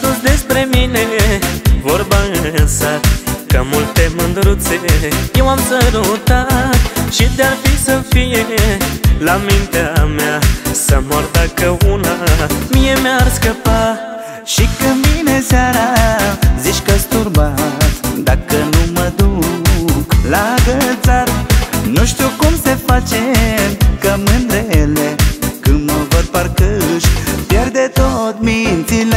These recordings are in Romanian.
dus despre mine vorba în sat Că multe mândruțe. Eu am sărutat Și de-ar fi să fie la mintea mea Să mor dacă una. Mie mi-ar scăpa Și când vine seara zici că-s turbat. Dacă nu mă duc la gățar Nu știu cum se face că mândrele Când mă văd parcă își pierde tot mințile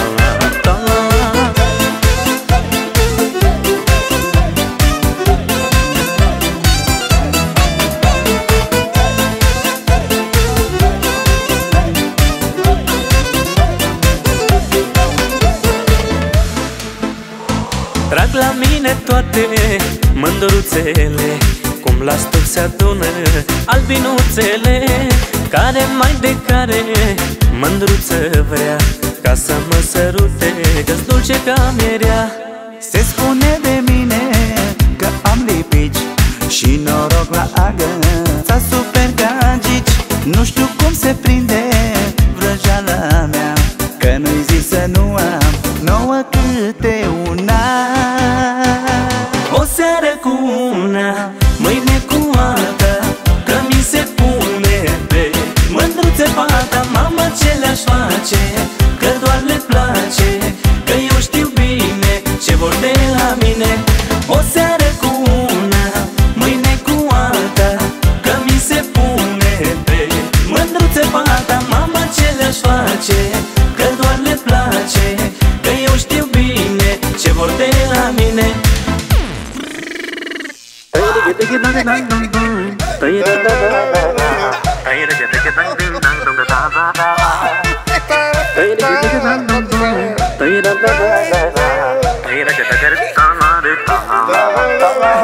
la mine toate mândruțele Cum la stup se adună albinuțele Care mai de care mândruță vrea Ca să mă sărute, că-s dulce ca mierea Se spune de mine că am lipici Și noroc la agă. Ța super gagici Nu știu cum se prinde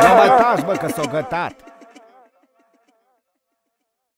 Nu mai taci, bă, că s-o gătat